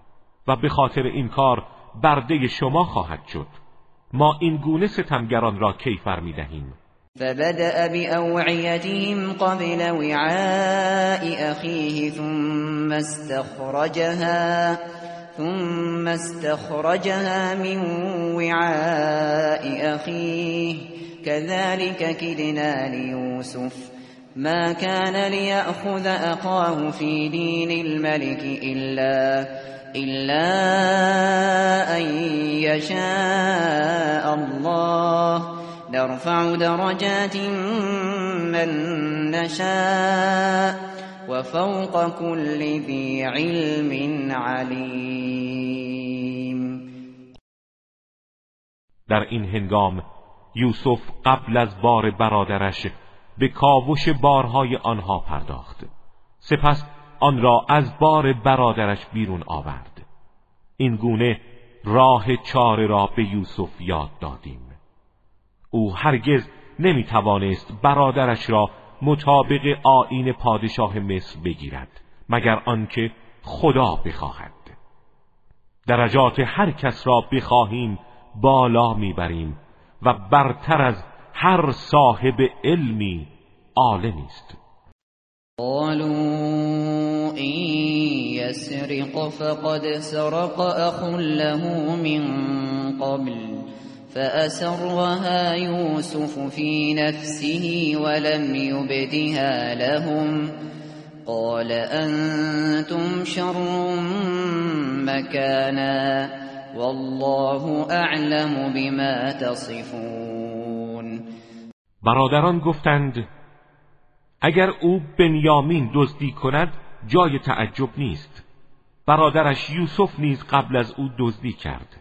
S2: و به خاطر این کار برده شما خواهد شد. ما این گونه ستمگران را کیفر می دهیم
S1: فبدأ بأوعيتهم قبل وعاء أخيه ثم استخرجها ثم استخرجها من وعاء أخيه. كذلك كدنا ليوسف ما كان ليأخذ أخاه في دين الملك إلا إلا أن يشاء الله. نرفع درجات من نشاء وفوق كل ذي علم علیم
S2: در این هنگام یوسف قبل از بار برادرش به کاوش بارهای آنها پرداخت. سپس آن را از بار برادرش بیرون آورد. این گونه راه چاره را به یوسف یاد دادیم. او هرگز نمی توانست برادرش را مطابق آین پادشاه مصر بگیرد مگر آنکه خدا بخواهد. درجات هر کس را بخواهیم بالا می‌بریم و برتر از هر صاحب علمی عالمی است
S1: قالوا این يسرق فقد سرق أخ له من قبل فأسرها يوسف في نفسه ولم يبدها لهم. قال أنتم شر مكانا والله أعلم بما تصفون.
S2: برادران گفتند اگر او بنیامین دزدی کند جای تعجب نیست. برادرش یوسف نیز قبل از او دزدی کرد.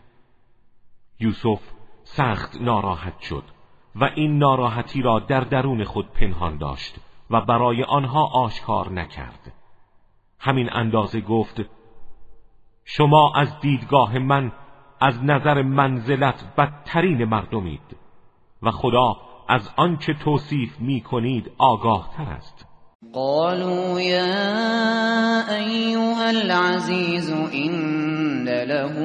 S2: یوسف سخت ناراحت شد و این ناراحتی را در درون خود پنهان داشت و برای آنها آشکار نکرد. همین اندازه گفت شما از دیدگاه من از نظر منزلت بدترین مردمید و خدا از آنچه توصیف می کنید آگاه تر است.
S1: قالوا یا ایها العزیز این له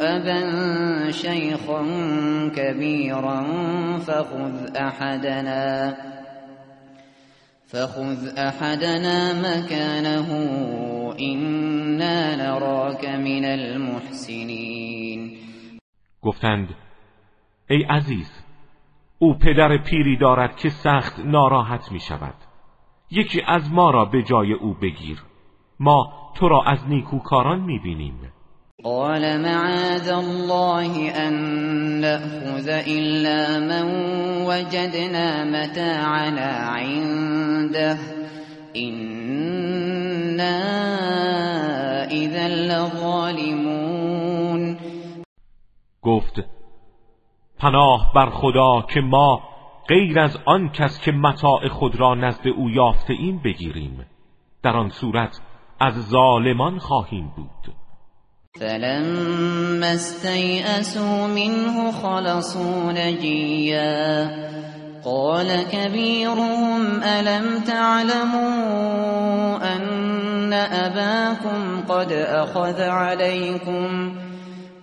S1: أبا شيخا كبيرا فخذ أحدنا فخذ أحدنا مكانه إنا نراك من المحسنين.
S2: گفتند ای عزیز او پدر پیری دارد که سخت ناراحت می شود یکی از ما را به جای او بگیر. ما تو را از نیکوکاران می بینیم
S1: قال معاذ الله ان نأخذ الا من وجدنا متاعنا عنده. إنا اذا لظالمون.
S2: گفت پناه بر خدا که ما غیر از آن کس که متاع خود را نزد او یافته این بگیریم. در آن صورت از ظالمان خواهیم بود.
S1: فلما استيئسوا منه خلصوا نجيا قال كبيرهم ألم تعلموا أن أباكم قد أخذ عليكم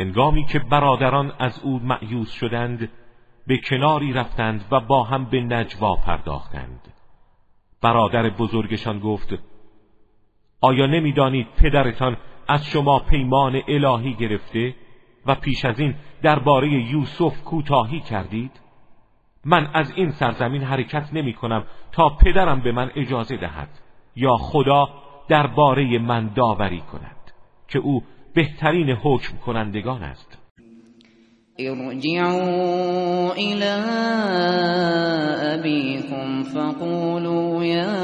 S2: هنگامی که برادران از او معیوز شدند به کناری رفتند و با هم به نجوا پرداختند. برادر بزرگشان گفت آیا نمی‌دانید پدرتان از شما پیمان الهی گرفته و پیش از این درباره یوسف کوتاهی کردید؟ من از این سرزمین حرکت نمی کنم تا پدرم به من اجازه دهد یا خدا درباره من داوری کند که او بهترین حکم کنندگان است.
S1: ارجعوا الى ابيكم فقولوا يا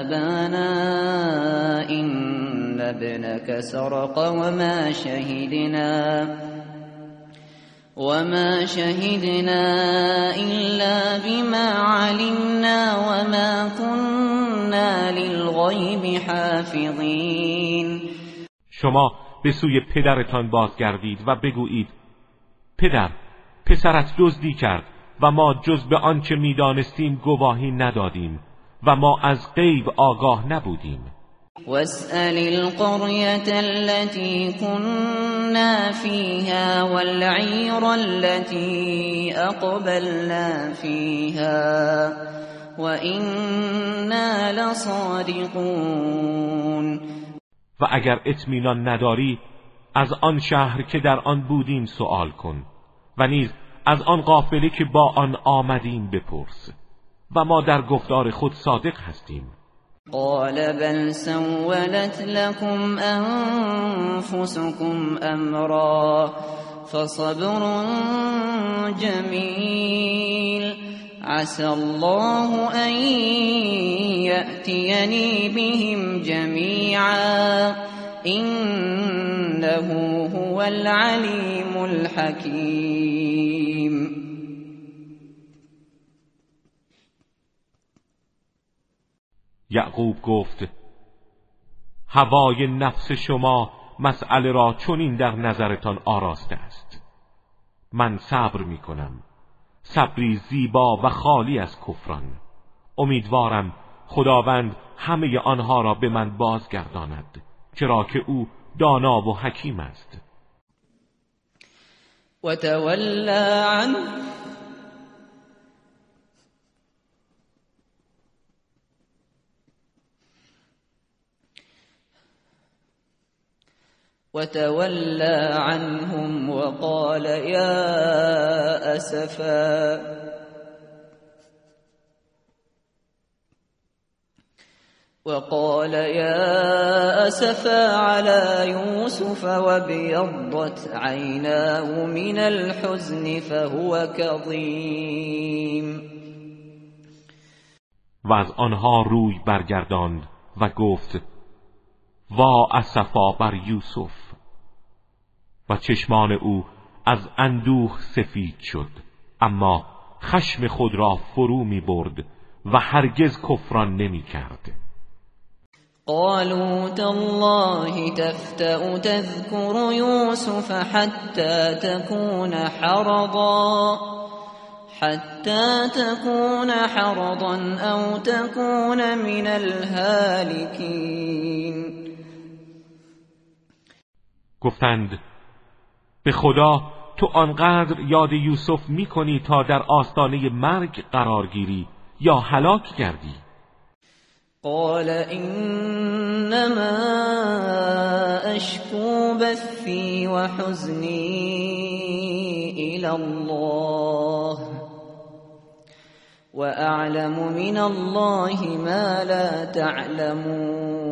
S1: ابانا ان ابنك سرق وما شهدنا وما شهدنا الا بما علمنا وما كنا للغيب حافظين.
S2: شما به سوی پدرتان بازگردید و بگویید پدر پسرت دزدی کرد و ما جز به آنچه می‌دانستیم گواهی ندادیم و ما از غیب آگاه نبودیم.
S1: واسأل القرية التي كنا فيها والعير التي أقبلنا فيها وإنا لصادقون.
S2: و اگر اطمینان نداری از آن شهر که در آن بودیم سوال کن و نیز از آن قافله که با آن آمدیم بپرس و ما در گفتار خود صادق هستیم.
S1: قال بل سولت لكم انفسكم امرا فصبر جمیل عسى الله ان يأتيني بهم جميعا. انه هو العلیم الحکیم
S2: یعقوب گفت هوای نفس شما مسئله را چنین در نظرتان آراسته است. من صبر می کنم صبری زیبا و خالی از کفران. امیدوارم خداوند همه آنها را به من بازگرداند چرا که او دانا و حکیم است.
S1: و تولا عنه وتولى عنهم وقال يا أسفا. وقال يا أسفا على يوسف وابيضت عيناه من الحزن فهو كظيم.
S2: و از آنها روی برگرداند و گفت وا أسفا بر یوسف. و چشمان او از اندوه سفید شد. اما خشم خود را فرو می برد و هرگز کفران نمی کرد.
S1: قالوا تالله تفتأ تذكر يوسف حتى تكون حرضا حتى تكون حرضا او تكون من الهالكين.
S2: گفتند به خدا تو آنقدر یاد یوسف می‌کنی تا در آستانه مرگ قرار گیری یا هلاک گردی؟
S1: قال انما اشكو بثي وحزني الى الله واعلم من الله ما لا تعلمون.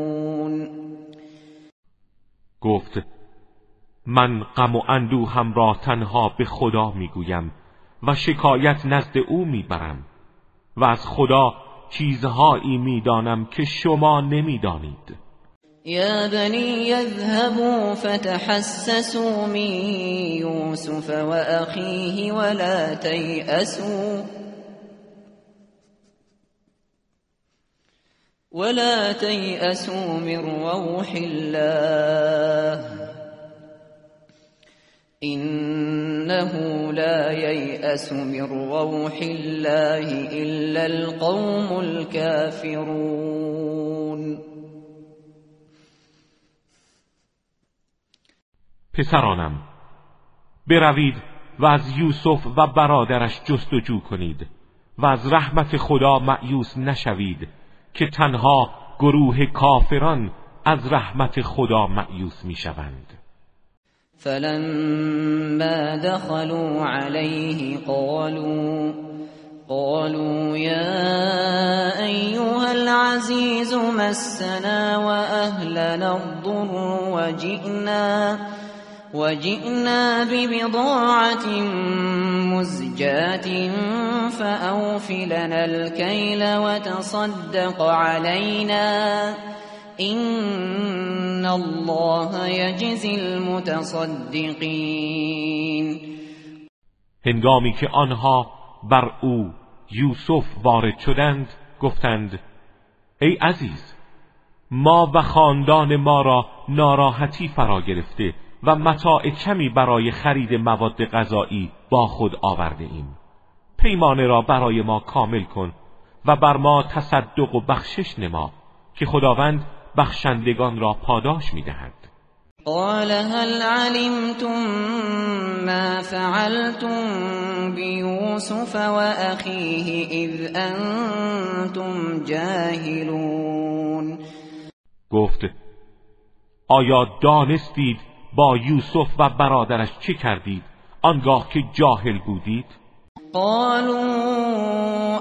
S2: گفت من غم و اندوهم را تنها به خدا می‌گویم و شکایت نزد او می‌برم و از خدا چیزهایی می‌دانم که شما نمی‌دانید.
S1: یا بنی یذهبوا فتحسسوا من یوسف و اخیه ولا تیأسوا ولا تیأسوا من روح الله. انه لا ييأس من روح الله الا القوم الكافرون.
S2: پسرانم بروید و از یوسف و برادرش جستجو کنید و از رحمت خدا معیوس نشوید که تنها گروه کافران از رحمت خدا معیوس می‌شوند.
S1: فلما دخلوا عليه قالوا قالوا يا أيها العزيز مسنا وأهلنا الضر وجئنا وجئنا ببضاعة مزجاة فأوفلنا الكيل وتصدق علينا. این الله یجزی المتصدقین
S2: هنگامی که آنها بر او یوسف وارد شدند گفتند ای عزیز ما و خاندان ما را ناراحتی فرا گرفته و متاع کمی برای خرید مواد غذایی با خود آورده ایم. پیمانه را برای ما کامل کن و بر ما تصدق و بخشش نما که خداوند بخشندگان را پاداش می‌دهد.
S1: قال هل علمتم ما فعلتم بيوسف واخيه اذ انتم جاهلون.
S2: گفت آیا دانستید با یوسف و برادرش چه کردید؟ آنگاه که جاهل بودید؟
S1: قالوا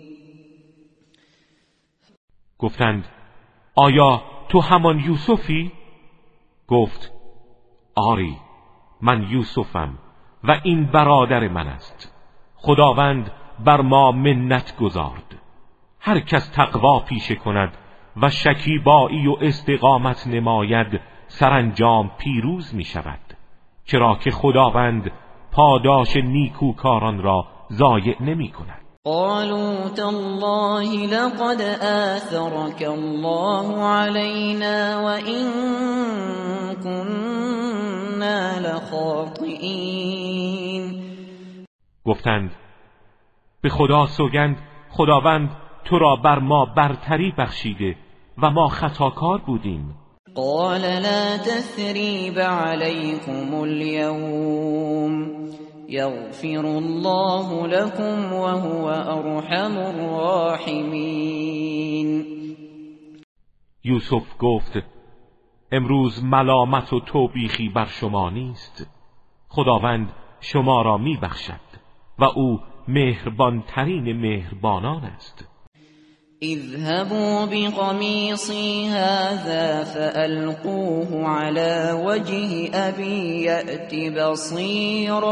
S2: گفتند آیا تو همان یوسفی؟ گفت آری من یوسفم و این برادر من است. خداوند بر ما منت گذارد هر کس تقوا پیشه کند و شکیبایی و استقامت نماید سرانجام پیروز می شود. چرا که خداوند پاداش نیکوکاران را ضایع نمی کند.
S1: قالوا تالله لقد آثرك الله علينا وإن كنا لخاطئين.
S2: گفتند به خدا سوگند خداوند تو را بر ما برتری بخشیده و ما خطاکار بودیم.
S1: قال لا تثریب علیکم اليوم. یغفر الله لكم وهو ارحم الراحمین
S2: یوسف گفت امروز ملامت و توبیخی بر شما نیست. خداوند شما را میبخشد و او مهربان ترین مهربانان است.
S1: اذهبوا بقميصي هذا فألقوه على وجه أبي يأت بصيرا.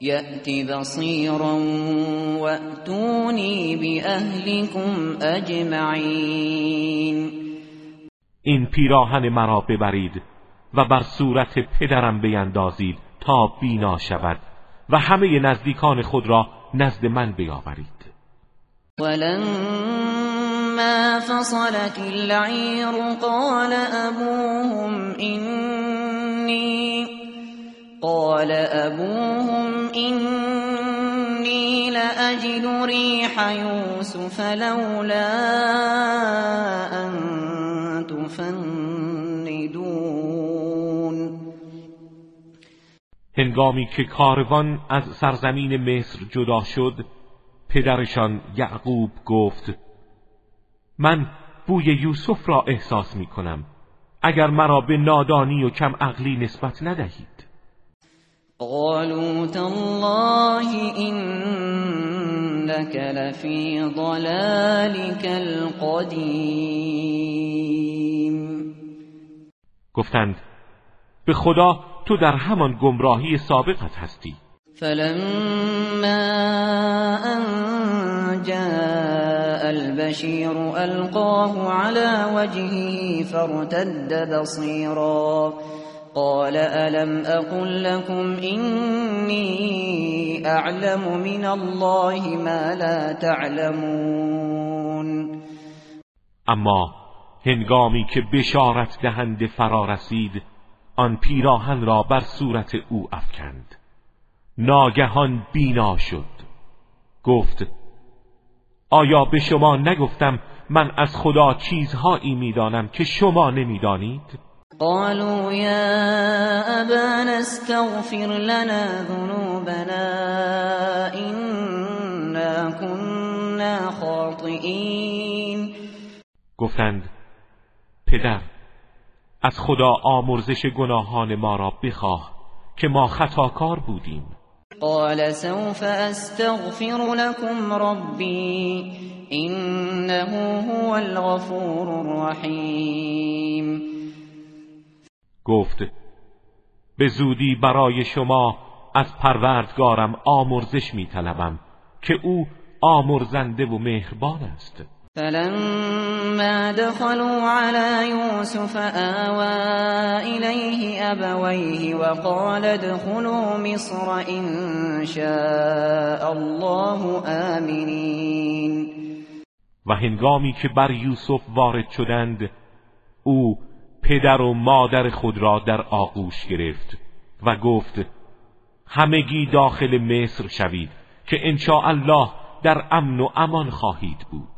S1: يأت بصيرا وأتوني بأهلكم أجمعين.
S2: این پیراهن مرا ببرید و بر صورت پدرم بیندازید تا بینا شود و همه نزدیکان خود را نزد من بیاورید.
S1: ولما فصلت العير قال أبوهم إني قال أبوهم إني لأجد ريح يوسف لولا أن تفندون.
S2: هنگامی که کاروان از سرزمین مصر جدا شد پدرشان یعقوب گفت من بوی یوسف را احساس می کنم اگر مرا به نادانی و کم عقلی نسبت ندهید.
S1: قالوا تالله انك لفی ضلالك القدیم
S2: گفتند به خدا تو در همان گمراهی سابقت هستی.
S1: فلما أن جاء البشير ألقاه على وجهه فارتد بصيرا. قال ألم أقل لكم إني أعلم من الله ما لا تعلمون.
S2: اما هنگامی که بشارت دهنده فرا رسید آن پیراهن را بر صورت او افکند. ناگهان بینا شد. گفت آیا به شما نگفتم من از خدا چیزهایی می‌دانم که شما نمی‌دانید؟
S1: قالوا یا ابانا استغفر لنا ذنوبنا إنا كنا خاطئین
S2: گفتند پدر از خدا آمرزش گناهان ما را بخواه که ما خطاکار بودیم.
S1: قال سوف استغفر لكم ربي انه هو الغفور الرحیم
S2: گفت به زودی برای شما از پروردگارم آمرزش میطلبم که او آمرزنده و مهربان است.
S1: فلما دخلوا على يوسف آوى إليه أبويه وقال ادخلوا مصر إن شاء الله آمنين.
S2: و هنگامی که بر یوسف وارد شدند او پدر و مادر خود را در آغوش گرفت و گفت همگی داخل مصر شوید که انشاء الله در امن و امان خواهید بود.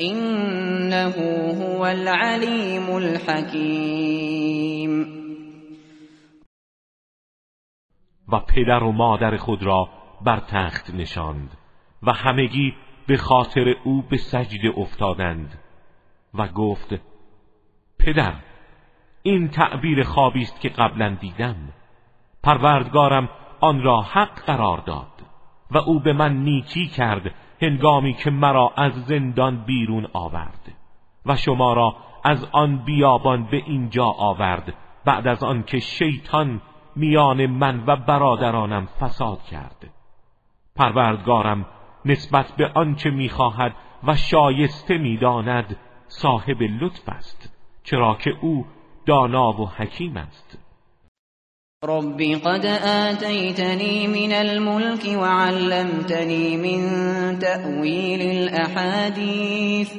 S1: انه هو العلیم الحکیم
S2: و پدر و مادر خود را بر تخت نشاند و همگی به خاطر او به سجده افتادند و گفت پدر این تعبیر خوابی است که قبلا دیدم. پروردگارم آن را حق قرار داد و او به من نیکی کرد هنگامی که مرا از زندان بیرون آورد و شما را از آن بیابان به اینجا آورد بعد از آن که شیطان میان من و برادرانم فساد کرد. پروردگارم نسبت به آنچه می‌خواهد و شایسته می‌داند صاحب لطف است چرا که او دانا و حکیم است.
S1: رب قد آتيتني من الملك وعلمتني من تأويل الأحاديث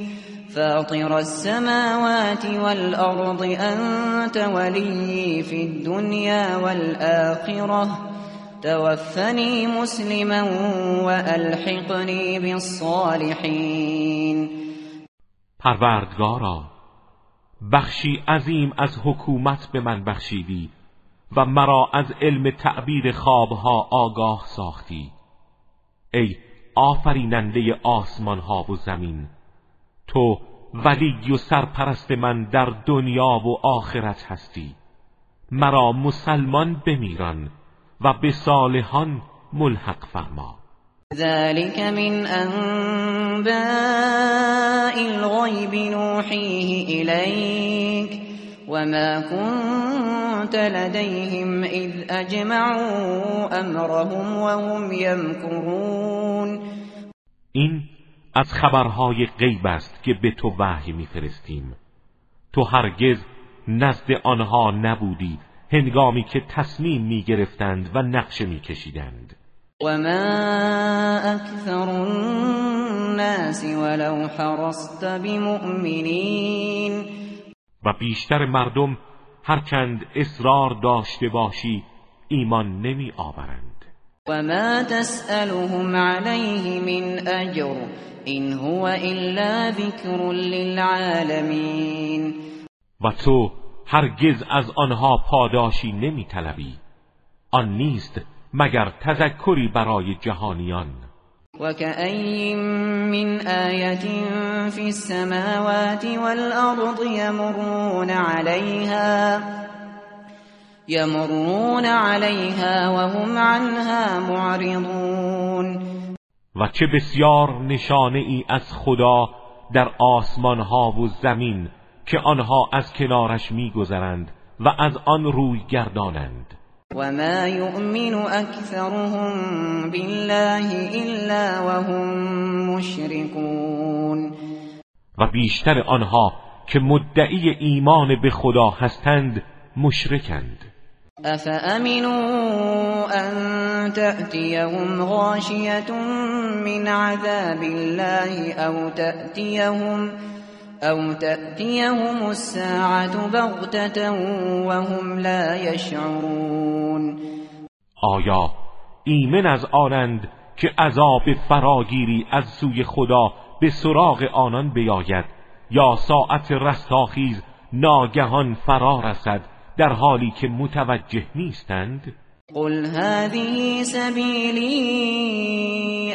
S1: فاطر السماوات والأرض أنت ولي في الدنيا والآخرة توفني مسلما وألحقني بالصالحين
S2: پروردگارا بخشی عظیم از حکومت به من بخشیدی. و مرا از علم تعبیر خوابها آگاه ساختی. ای آفریننده آسمان ها و زمین تو ولی و سرپرست من در دنیا و آخرت هستی. مرا مسلمان بمیران و به صالحان ملحق فرما.
S1: ذلك من انباء الغیب نوحیه الیک. وما كنت لديهم اذ اجمعوا امرهم وهم يمكرون.
S2: این از خبرهای غیب است که به تو وحی میفرستیم. تو هرگز نزد آنها نبودی هنگامی که تصمیم می‌گرفتند و نقشه میکشیدند.
S1: و ما اکثر الناس ولو حرصت بمؤمنین
S2: و بیشتر مردم هرچند اصرار داشته باشی ایمان نمی آورند.
S1: و ما تسألهم علیه من اجر این هو الا ذکر للعالمین.
S2: و تو هرگز از آنها پاداشی نمی طلبی. آن نیست مگر تذکری برای جهانیان.
S1: وكأي من آية في السماوات والأرض يمرون عليها يمرون عليها وهم عنها معرضون
S2: و چه بسیار نشانه ای از خدا در آسمان ها و زمین که آنها از کنارش میگذرند و از آن روی گردانند.
S1: وما يؤمن اكثرهم بالله الا وهم مشركون.
S2: و بیشتر آنها که مدعی ایمان به خدا هستند مشرکند.
S1: افامنوا ان تأتيهم غاشية من عذاب الله او تأتيهم او تأتيهم الساعة بغتة وهم لا يشعرون
S2: آیا ایمن از آنند که عذاب فراگیری از سوی خدا به سراغ آنان بیاید یا ساعت رستاخیز ناگهان فرا رسد در حالی که متوجه نیستند؟
S1: قل هذه سبیلی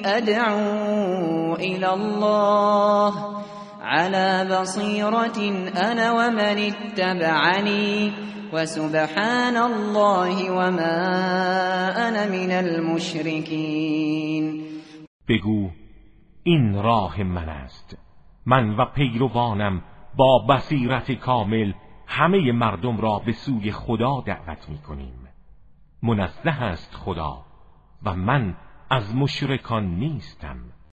S1: ادعو الى الله على بصيرة انا ومن اتبعني وسبحان الله وما انا من المشركين.
S2: بگو این راه من است. من و پیروانم با بصیرت کامل همه مردم را به سوی خدا دعوت می کنیم منزه است خدا و من از مشرکان نیستم.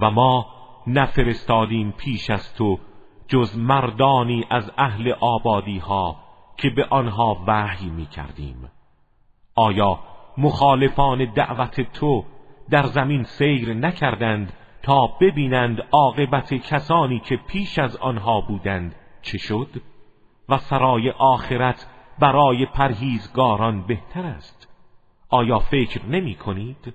S2: و ما نفرستادیم پیش از تو جز مردانی از اهل آبادی ها که به آنها وحی می کردیم آیا مخالفان دعوت تو در زمین سیر نکردند تا ببینند عاقبت کسانی که پیش از آنها بودند چه شد؟ و سرای آخرت برای پرهیزگاران بهتر است. آیا فکر نمی کنید؟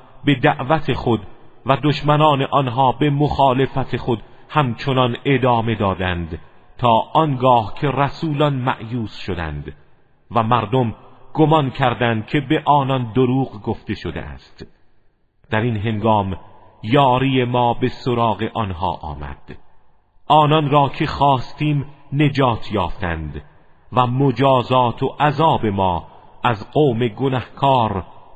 S2: به دعوت خود و دشمنان آنها به مخالفت خود همچنان ادامه دادند تا آنگاه که رسولان معیوس شدند و مردم گمان کردند که به آنان دروغ گفته شده است. در این هنگام یاری ما به سراغ آنها آمد. آنان را که خواستیم نجات یافتند و مجازات و عذاب ما از قوم گنهکار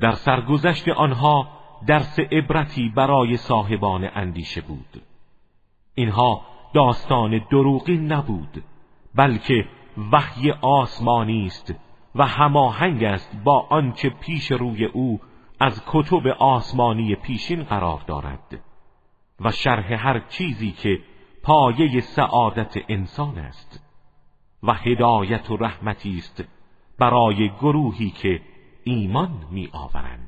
S2: در سرگذشت آنها درس عبرتی برای صاحبان اندیشه بود. اینها داستان دروغی نبود بلکه وحی آسمانی است و هماهنگ است با آنچه پیش روی او از کتب آسمانی پیشین قرار دارد و شرح هر چیزی که پایه سعادت انسان است و هدایت و رحمتی است برای گروهی که ایمان می آورند